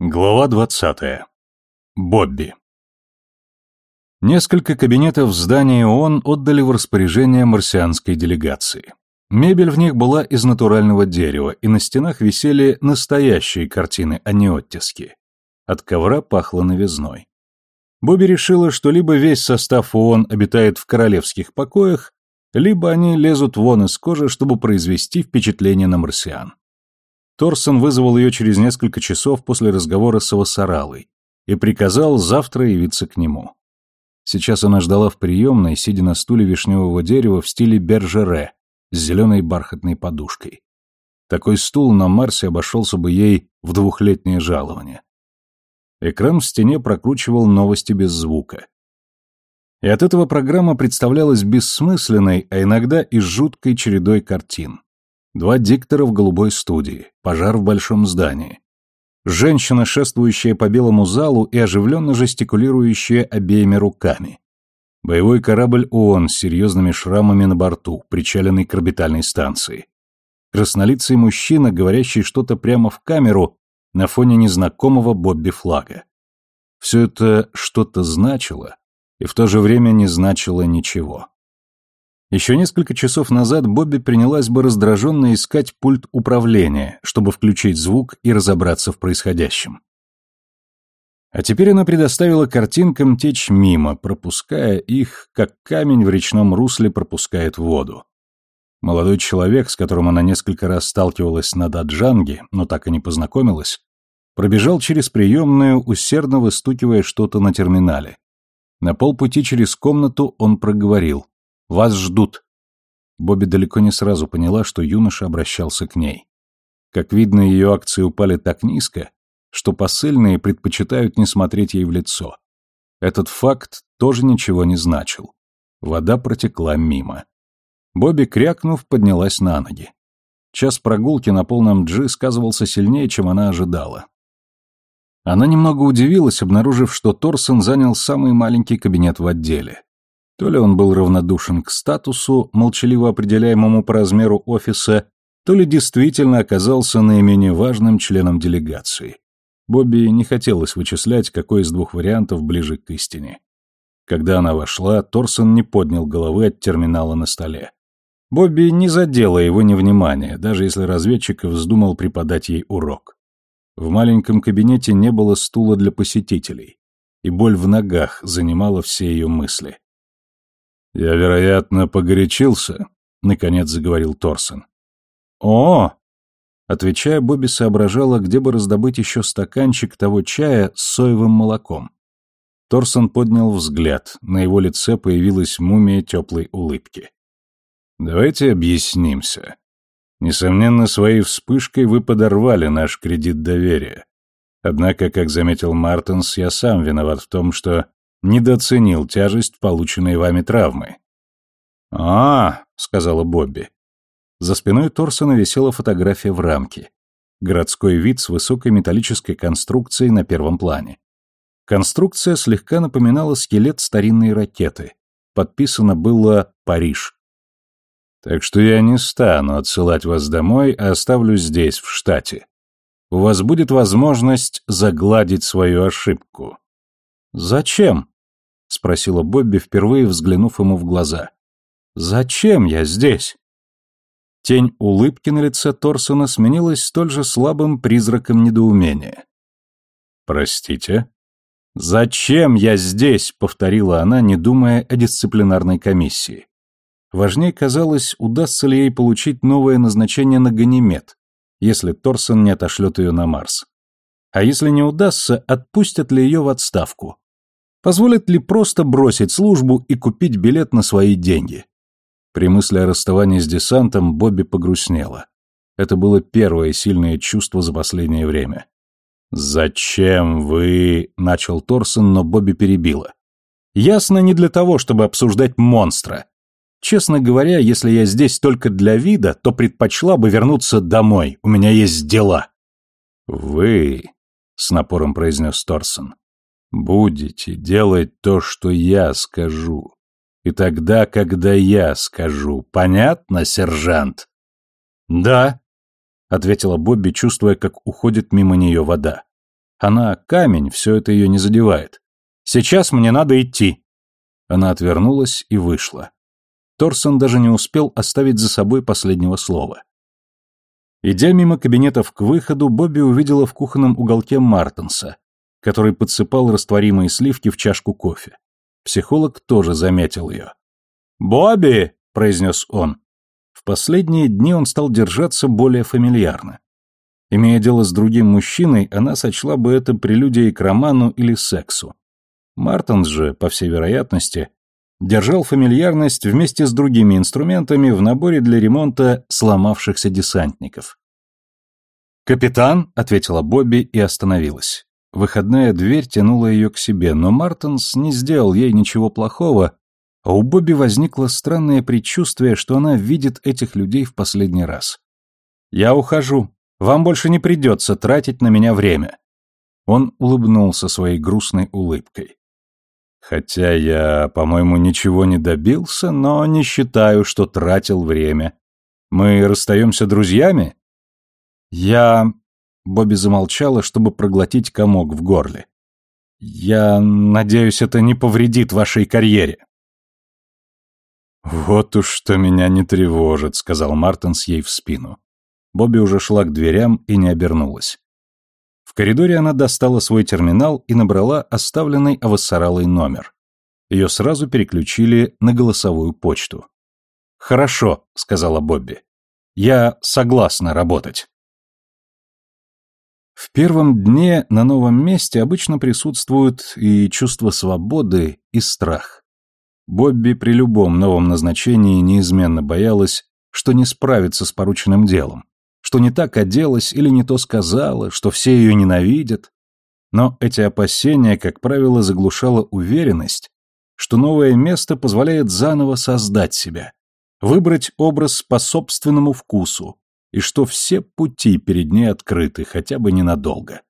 Глава 20. Бобби. Несколько кабинетов в здании ООН отдали в распоряжение марсианской делегации. Мебель в них была из натурального дерева, и на стенах висели настоящие картины, а не оттиски. От ковра пахло новизной. Бобби решила, что либо весь состав ООН обитает в королевских покоях, либо они лезут вон из кожи, чтобы произвести впечатление на марсиан. Торсон вызвал ее через несколько часов после разговора с Авасаралой и приказал завтра явиться к нему. Сейчас она ждала в приемной, сидя на стуле вишневого дерева в стиле бержере с зеленой бархатной подушкой. Такой стул на Марсе обошелся бы ей в двухлетнее жалование. Экран в стене прокручивал новости без звука. И от этого программа представлялась бессмысленной, а иногда и жуткой чередой картин. Два диктора в голубой студии, пожар в большом здании. Женщина, шествующая по белому залу и оживленно жестикулирующая обеими руками. Боевой корабль ООН с серьезными шрамами на борту, причаленный к орбитальной станции. Краснолицый мужчина, говорящий что-то прямо в камеру на фоне незнакомого Бобби флага. Все это что-то значило и в то же время не значило ничего. Еще несколько часов назад Бобби принялась бы раздраженно искать пульт управления, чтобы включить звук и разобраться в происходящем. А теперь она предоставила картинкам течь мимо, пропуская их, как камень в речном русле пропускает воду. Молодой человек, с которым она несколько раз сталкивалась на Даджанге, но так и не познакомилась, пробежал через приемную, усердно выстукивая что-то на терминале. На полпути через комнату он проговорил. Вас ждут». Бобби далеко не сразу поняла, что юноша обращался к ней. Как видно, ее акции упали так низко, что посыльные предпочитают не смотреть ей в лицо. Этот факт тоже ничего не значил. Вода протекла мимо. Бобби, крякнув, поднялась на ноги. Час прогулки на полном джи сказывался сильнее, чем она ожидала. Она немного удивилась, обнаружив, что Торсон занял самый маленький кабинет в отделе. То ли он был равнодушен к статусу, молчаливо определяемому по размеру офиса, то ли действительно оказался наименее важным членом делегации. Бобби не хотелось вычислять, какой из двух вариантов ближе к истине. Когда она вошла, Торсон не поднял головы от терминала на столе. Бобби не задела его невнимание, даже если разведчик вздумал преподать ей урок. В маленьком кабинете не было стула для посетителей, и боль в ногах занимала все ее мысли. «Я, вероятно, погорячился», — наконец заговорил Торсон. «О!» Отвечая, Бобби соображала, где бы раздобыть еще стаканчик того чая с соевым молоком. Торсон поднял взгляд, на его лице появилась мумия теплой улыбки. «Давайте объяснимся. Несомненно, своей вспышкой вы подорвали наш кредит доверия. Однако, как заметил Мартинс, я сам виноват в том, что недооценил тяжесть полученной вами травмы. «А, — сказала Бобби. За спиной Торсона висела фотография в рамке. Городской вид с высокой металлической конструкцией на первом плане. Конструкция слегка напоминала скелет старинной ракеты. Подписано было «Париж». «Так что я не стану отсылать вас домой, а оставлю здесь, в штате. У вас будет возможность загладить свою ошибку. «Зачем?» — спросила Бобби, впервые взглянув ему в глаза. «Зачем я здесь?» Тень улыбки на лице Торсона сменилась столь же слабым призраком недоумения. «Простите?» «Зачем я здесь?» — повторила она, не думая о дисциплинарной комиссии. Важнее казалось, удастся ли ей получить новое назначение на Ганимед, если Торсон не отошлет ее на Марс. А если не удастся, отпустят ли ее в отставку? Позволят ли просто бросить службу и купить билет на свои деньги? При мысли о расставании с десантом Бобби погрустнела. Это было первое сильное чувство за последнее время. «Зачем вы...» — начал Торсон, но Бобби перебила. «Ясно, не для того, чтобы обсуждать монстра. Честно говоря, если я здесь только для вида, то предпочла бы вернуться домой. У меня есть дела». «Вы...» — с напором произнес Торсон. Будете делать то, что я скажу. И тогда, когда я скажу. Понятно, сержант? Да, ответила Бобби, чувствуя, как уходит мимо нее вода. Она камень, все это ее не задевает. Сейчас мне надо идти. Она отвернулась и вышла. Торсон даже не успел оставить за собой последнего слова. Идя мимо кабинетов к выходу, Бобби увидела в кухонном уголке Мартенса, который подсыпал растворимые сливки в чашку кофе. Психолог тоже заметил ее. «Бобби!» — произнес он. В последние дни он стал держаться более фамильярно. Имея дело с другим мужчиной, она сочла бы это прелюдией к роману или сексу. Мартенс же, по всей вероятности, держал фамильярность вместе с другими инструментами в наборе для ремонта сломавшихся десантников. «Капитан», — ответила Бобби и остановилась. Выходная дверь тянула ее к себе, но Мартенс не сделал ей ничего плохого, а у Бобби возникло странное предчувствие, что она видит этих людей в последний раз. «Я ухожу. Вам больше не придется тратить на меня время». Он улыбнулся своей грустной улыбкой. Хотя я, по-моему, ничего не добился, но не считаю, что тратил время. Мы расстаемся друзьями? Я... Бобби замолчала, чтобы проглотить комок в горле. Я надеюсь, это не повредит вашей карьере. Вот уж что меня не тревожит, сказал Мартинс ей в спину. Бобби уже шла к дверям и не обернулась. В коридоре она достала свой терминал и набрала оставленный Авассаралой номер. Ее сразу переключили на голосовую почту. «Хорошо», — сказала Бобби. «Я согласна работать». В первом дне на новом месте обычно присутствуют и чувство свободы, и страх. Бобби при любом новом назначении неизменно боялась, что не справится с порученным делом, что не так оделась или не то сказала, что все ее ненавидят. Но эти опасения, как правило, заглушала уверенность, что новое место позволяет заново создать себя, выбрать образ по собственному вкусу, и что все пути перед ней открыты, хотя бы ненадолго.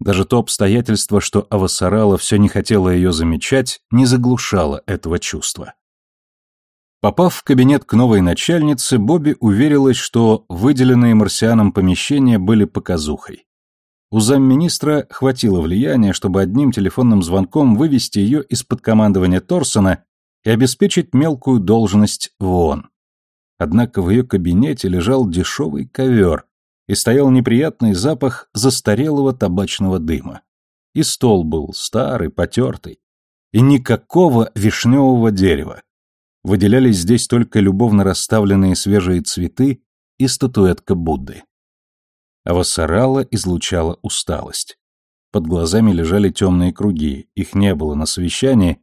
Даже то обстоятельство, что Авасарала все не хотела ее замечать, не заглушало этого чувства. Попав в кабинет к новой начальнице, Бобби уверилась, что выделенные марсианам помещения были показухой. У замминистра хватило влияния, чтобы одним телефонным звонком вывести ее из-под командования Торсона и обеспечить мелкую должность в ООН. Однако в ее кабинете лежал дешевый ковер и стоял неприятный запах застарелого табачного дыма. И стол был старый, потертый. И никакого вишневого дерева. Выделялись здесь только любовно расставленные свежие цветы и статуэтка Будды. А Вассарала излучала усталость. Под глазами лежали темные круги, их не было на совещании,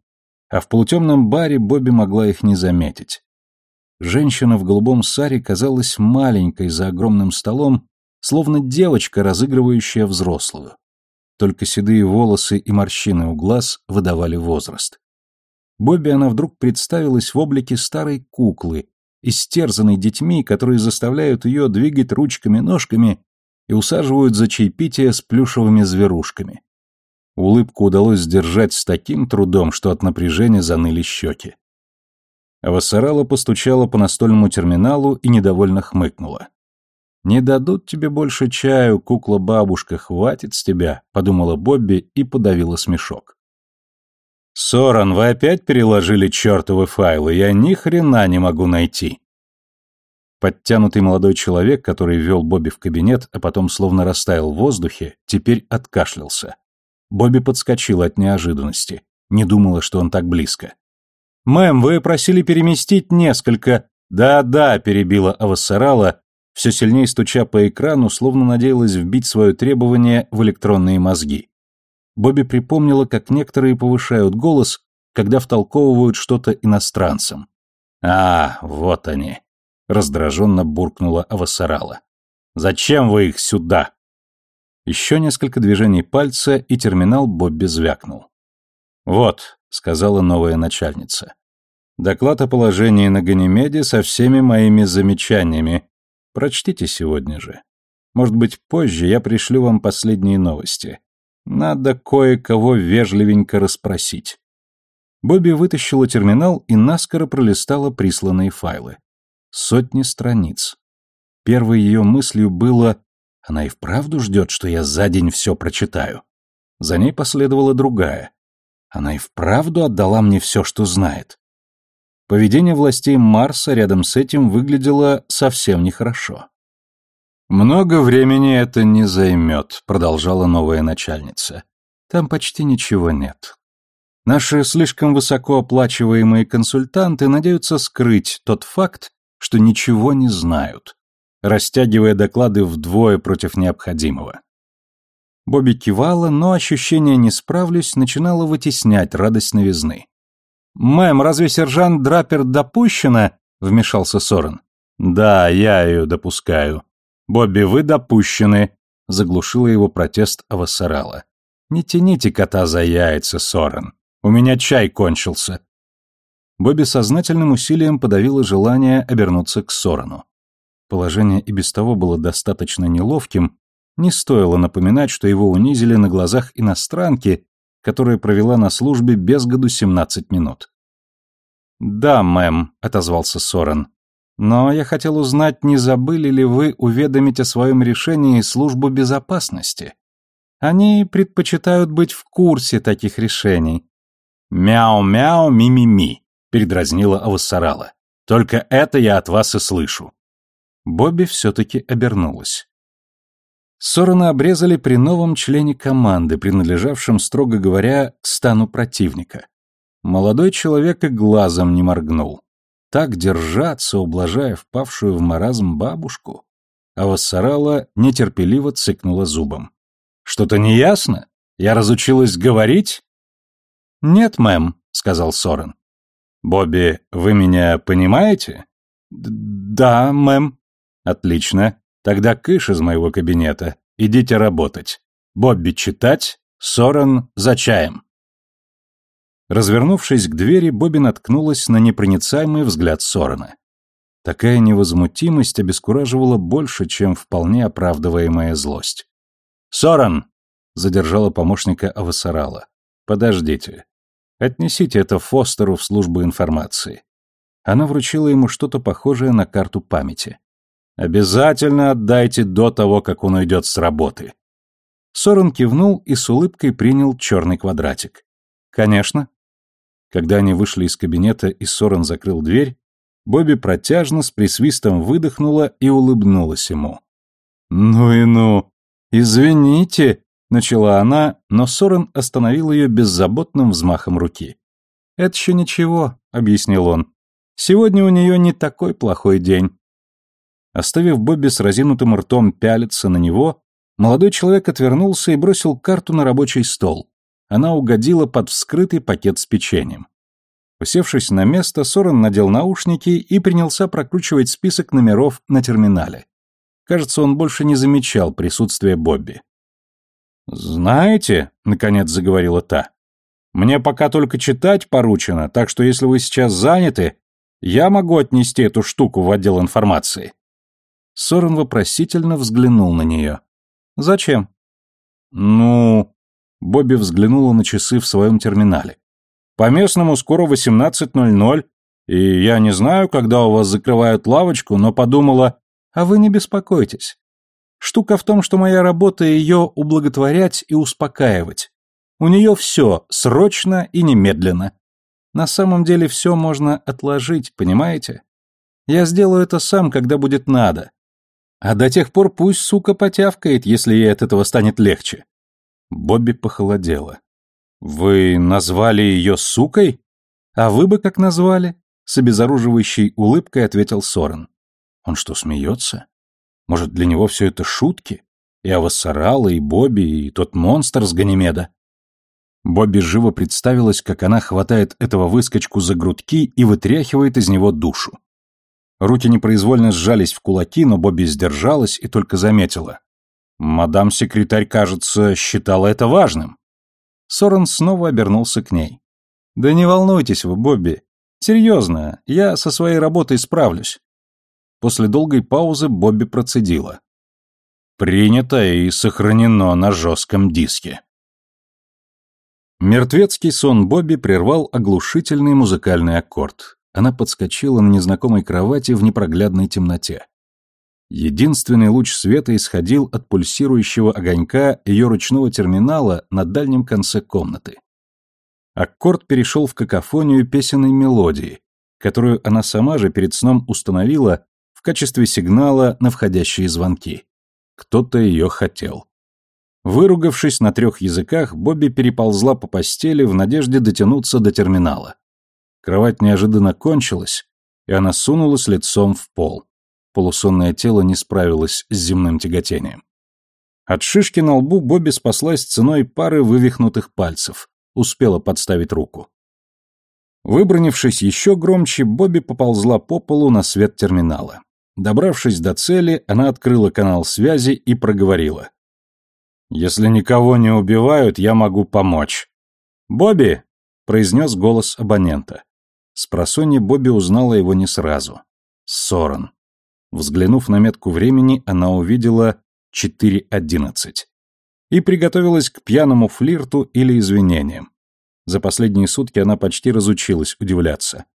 а в полутемном баре Бобби могла их не заметить. Женщина в голубом саре казалась маленькой за огромным столом, словно девочка, разыгрывающая взрослую. Только седые волосы и морщины у глаз выдавали возраст. Бобби она вдруг представилась в облике старой куклы, истерзанной детьми, которые заставляют ее двигать ручками-ножками и усаживают за чаепитие с плюшевыми зверушками. Улыбку удалось сдержать с таким трудом, что от напряжения заныли щеки. Авасарала постучала по настольному терминалу и недовольно хмыкнула. «Не дадут тебе больше чаю, кукла-бабушка, хватит с тебя», — подумала Бобби и подавила смешок. «Соран, вы опять переложили чертовы файлы, я ни хрена не могу найти». Подтянутый молодой человек, который вел Бобби в кабинет, а потом словно растаял в воздухе, теперь откашлялся. Бобби подскочила от неожиданности, не думала, что он так близко. «Мэм, вы просили переместить несколько...» «Да-да», — перебила Авассарала, все сильнее стуча по экрану, словно надеялась вбить свое требование в электронные мозги. Бобби припомнила, как некоторые повышают голос, когда втолковывают что-то иностранцам. «А, вот они!» — раздраженно буркнула Авасарала. «Зачем вы их сюда?» Еще несколько движений пальца, и терминал Бобби звякнул. «Вот», — сказала новая начальница. «Доклад о положении на Ганимеде со всеми моими замечаниями. Прочтите сегодня же. Может быть, позже я пришлю вам последние новости. Надо кое-кого вежливенько расспросить. Бобби вытащила терминал и наскоро пролистала присланные файлы. Сотни страниц. Первой ее мыслью было Она и вправду ждет, что я за день все прочитаю. За ней последовала другая. Она и вправду отдала мне все, что знает. Поведение властей Марса рядом с этим выглядело совсем нехорошо. «Много времени это не займет», — продолжала новая начальница. «Там почти ничего нет. Наши слишком высокооплачиваемые консультанты надеются скрыть тот факт, что ничего не знают, растягивая доклады вдвое против необходимого. Бобби кивала, но ощущение «не справлюсь» начинало вытеснять радость новизны. «Мэм, разве сержант Драпер допущена?» — вмешался Сорен. «Да, я ее допускаю. Бобби, вы допущены», — заглушила его протест Авасарала. «Не тяните кота за яйца, Сорен. У меня чай кончился». Бобби сознательным усилием подавила желание обернуться к Сорану. Положение и без того было достаточно неловким, не стоило напоминать, что его унизили на глазах иностранки, которая провела на службе без году 17 минут. «Да, мэм», — отозвался Сорен. «Но я хотел узнать, не забыли ли вы уведомить о своем решении службу безопасности? Они предпочитают быть в курсе таких решений». «Мяу-мяу, ми-ми-ми», — передразнила Авассарала. «Только это я от вас и слышу». Бобби все-таки обернулась. Сорона обрезали при новом члене команды, принадлежавшем, строго говоря, к стану противника. Молодой человек и глазом не моргнул. Так держаться, ублажая впавшую в маразм бабушку. А Вассарала нетерпеливо цыкнула зубом. «Что-то неясно? Я разучилась говорить?» «Нет, мэм», — сказал Сорен. «Бобби, вы меня понимаете?» «Да, мэм». «Отлично. Тогда кыш из моего кабинета. Идите работать. Бобби читать, Сорен за чаем. Развернувшись к двери, Бобби наткнулась на непроницаемый взгляд Сорена. Такая невозмутимость обескураживала больше, чем вполне оправдываемая злость. «Сорен!» — задержала помощника Авасарала. «Подождите. Отнесите это Фостеру в службу информации». Она вручила ему что-то похожее на карту памяти. Обязательно отдайте до того, как он уйдет с работы. Сорен кивнул и с улыбкой принял черный квадратик. Конечно. Когда они вышли из кабинета и Сорен закрыл дверь, Бобби протяжно с присвистом выдохнула и улыбнулась ему. «Ну и ну! Извините!» — начала она, но Сорен остановил ее беззаботным взмахом руки. «Это еще ничего», — объяснил он. «Сегодня у нее не такой плохой день. Оставив Бобби с разинутым ртом пялиться на него, молодой человек отвернулся и бросил карту на рабочий стол. Она угодила под вскрытый пакет с печеньем. Усевшись на место, Сорен надел наушники и принялся прокручивать список номеров на терминале. Кажется, он больше не замечал присутствия Бобби. «Знаете», — наконец заговорила та, — «мне пока только читать поручено, так что если вы сейчас заняты, я могу отнести эту штуку в отдел информации». Сорен вопросительно взглянул на нее. «Зачем?» «Ну...» Бобби взглянула на часы в своем терминале. «По местному скоро 18.00, и я не знаю, когда у вас закрывают лавочку, но подумала...» «А вы не беспокойтесь. Штука в том, что моя работа ее ублаготворять и успокаивать. У нее все срочно и немедленно. На самом деле все можно отложить, понимаете? Я сделаю это сам, когда будет надо. А до тех пор пусть сука потявкает, если ей от этого станет легче. Бобби похолодела. Вы назвали ее сукой? А вы бы как назвали? С обезоруживающей улыбкой ответил Сорен. Он что, смеется? Может, для него все это шутки? И Авасарала, и Бобби, и тот монстр с Ганимеда? Бобби живо представилась, как она хватает этого выскочку за грудки и вытряхивает из него душу. Руки непроизвольно сжались в кулаки, но Бобби сдержалась и только заметила. Мадам-секретарь, кажется, считала это важным. Сорен снова обернулся к ней. «Да не волнуйтесь вы, Бобби. Серьезно, я со своей работой справлюсь». После долгой паузы Бобби процедила. «Принято и сохранено на жестком диске». Мертвецкий сон Бобби прервал оглушительный музыкальный аккорд. Она подскочила на незнакомой кровати в непроглядной темноте. Единственный луч света исходил от пульсирующего огонька ее ручного терминала на дальнем конце комнаты. Аккорд перешел в какофонию песенной мелодии, которую она сама же перед сном установила в качестве сигнала на входящие звонки. Кто-то ее хотел. Выругавшись на трех языках, Бобби переползла по постели в надежде дотянуться до терминала. Кровать неожиданно кончилась, и она сунулась лицом в пол. Полусонное тело не справилось с земным тяготением. От шишки на лбу Бобби спаслась ценой пары вывихнутых пальцев, успела подставить руку. Выбронившись еще громче, Бобби поползла по полу на свет терминала. Добравшись до цели, она открыла канал связи и проговорила. «Если никого не убивают, я могу помочь». «Бобби!» — произнес голос абонента. Спросонья Бобби узнала его не сразу. Сорен. Взглянув на метку времени, она увидела 4.11. И приготовилась к пьяному флирту или извинениям. За последние сутки она почти разучилась удивляться.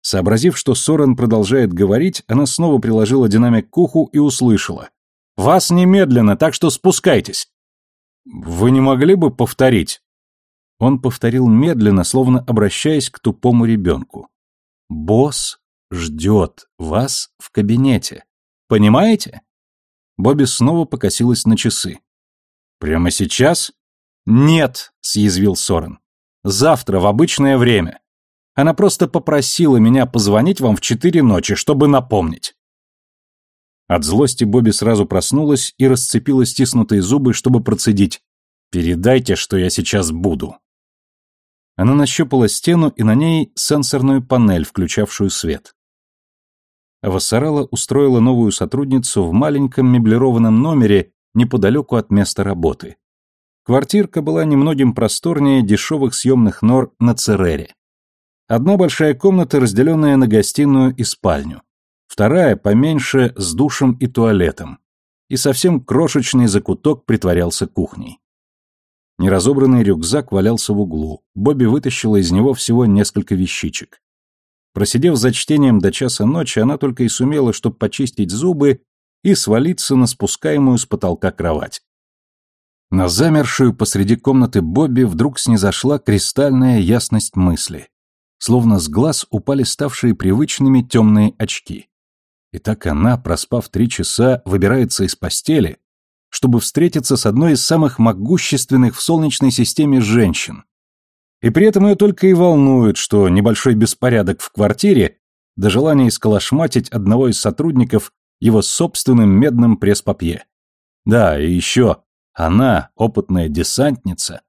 Сообразив, что Сорен продолжает говорить, она снова приложила динамик к уху и услышала. «Вас немедленно, так что спускайтесь!» «Вы не могли бы повторить?» Он повторил медленно, словно обращаясь к тупому ребенку. «Босс ждет вас в кабинете. Понимаете?» Бобби снова покосилась на часы. «Прямо сейчас?» «Нет», — съязвил Сорен. «Завтра, в обычное время. Она просто попросила меня позвонить вам в четыре ночи, чтобы напомнить». От злости Бобби сразу проснулась и расцепила стиснутые зубы, чтобы процедить. «Передайте, что я сейчас буду». Она нащупала стену и на ней сенсорную панель, включавшую свет. Вассарала устроила новую сотрудницу в маленьком меблированном номере неподалеку от места работы. Квартирка была немногим просторнее дешевых съемных нор на Церере. Одна большая комната, разделенная на гостиную и спальню. Вторая, поменьше, с душем и туалетом. И совсем крошечный закуток притворялся кухней. Неразобранный рюкзак валялся в углу. Бобби вытащила из него всего несколько вещичек. Просидев за чтением до часа ночи, она только и сумела, чтобы почистить зубы и свалиться на спускаемую с потолка кровать. На замершую посреди комнаты Бобби вдруг снизошла кристальная ясность мысли словно с глаз упали ставшие привычными темные очки. И так она, проспав три часа, выбирается из постели, чтобы встретиться с одной из самых могущественных в Солнечной системе женщин. И при этом ее только и волнует, что небольшой беспорядок в квартире до желания исколошматить одного из сотрудников его собственным медным пресс-папье. Да, и еще она, опытная десантница,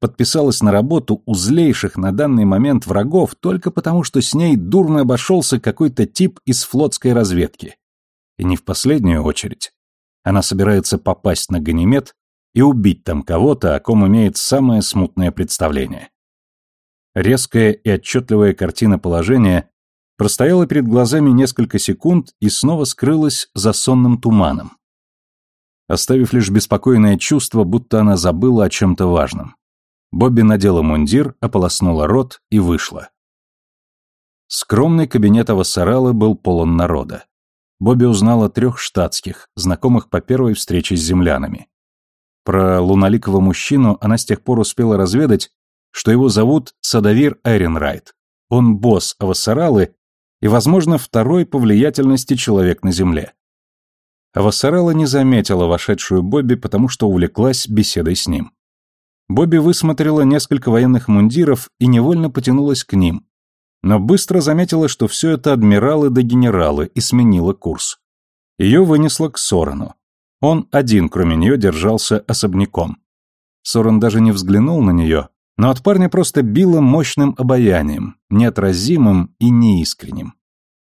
подписалась на работу у злейших на данный момент врагов только потому, что с ней дурно обошелся какой-то тип из флотской разведки. И не в последнюю очередь. Она собирается попасть на Ганимед и убить там кого-то, о ком имеет самое смутное представление. Резкая и отчетливая картина положения простояла перед глазами несколько секунд и снова скрылась за сонным туманом, оставив лишь беспокойное чувство, будто она забыла о чем-то важном. Бобби надела мундир, ополоснула рот и вышла. Скромный кабинет Авасаралы был полон народа. Бобби узнала трех штатских, знакомых по первой встрече с землянами. Про луналикого мужчину она с тех пор успела разведать, что его зовут Садавир Эренрайт. Он босс Авасаралы и, возможно, второй по влиятельности человек на земле. Авасарала не заметила вошедшую Бобби, потому что увлеклась беседой с ним. Бобби высмотрела несколько военных мундиров и невольно потянулась к ним, но быстро заметила, что все это адмиралы да генералы, и сменила курс. Ее вынесло к Сорану. Он один, кроме нее, держался особняком. Соран даже не взглянул на нее, но от парня просто било мощным обаянием, неотразимым и неискренним.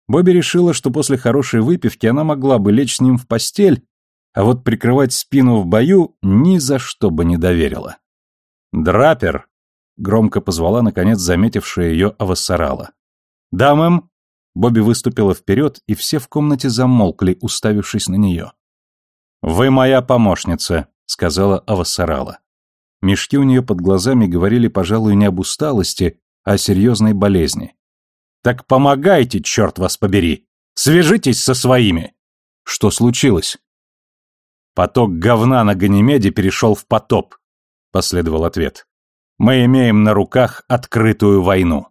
Бобби решила, что после хорошей выпивки она могла бы лечь с ним в постель, а вот прикрывать спину в бою ни за что бы не доверила. «Драпер!» — громко позвала, наконец, заметившая ее Авассарала. «Да, мэм!» Бобби выступила вперед, и все в комнате замолкли, уставившись на нее. «Вы моя помощница», — сказала Авассарала. Мешки у нее под глазами говорили, пожалуй, не об усталости, а о серьезной болезни. «Так помогайте, черт вас побери! Свяжитесь со своими!» Что случилось? Поток говна на Ганимеде перешел в потоп, последовал ответ. Мы имеем на руках открытую войну.